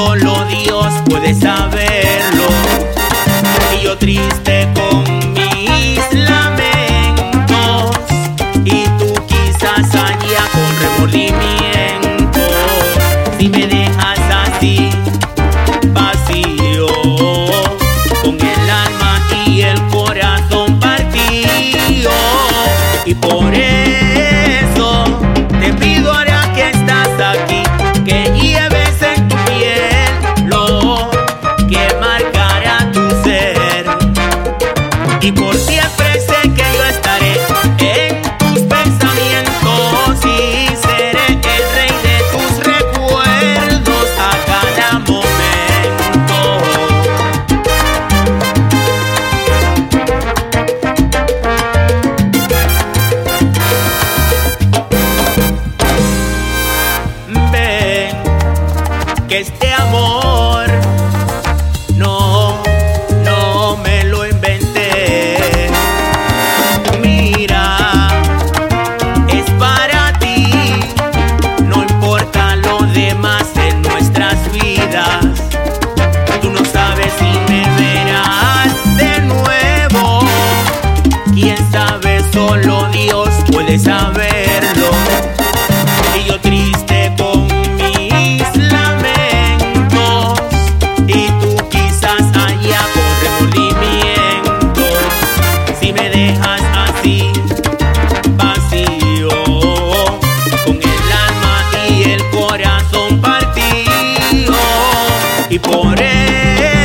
solo Dios puede saberlo. Y yo triste con mis lamentos, y tú quizás allá con remordimiento. Si me dejas así, vacío, con el alma y el corazón partido, y por eso. Que este amor no, no me lo inventé. Mira, es para ti, no importa lo demás en nuestras vidas. Tú no sabes si me verás de nuevo. Quién sabe, solo Dios puede saberlo. yeah.